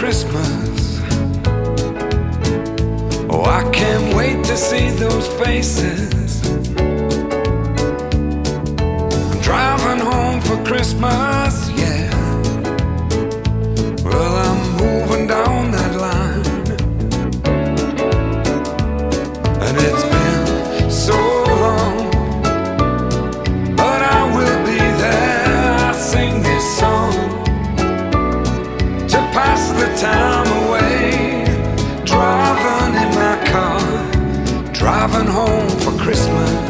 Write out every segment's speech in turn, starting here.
Christmas. Oh, I can't wait to see those faces. time away, driving in my car, driving home for Christmas.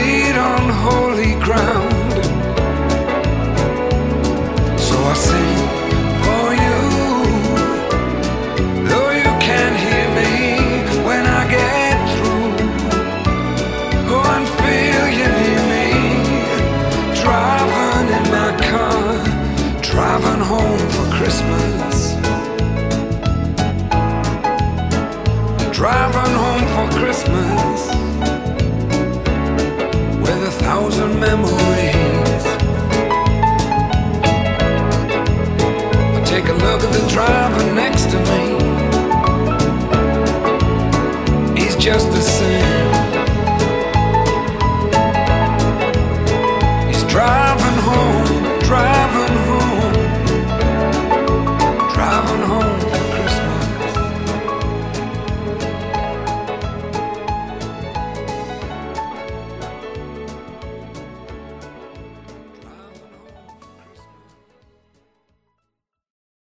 be thousand memories.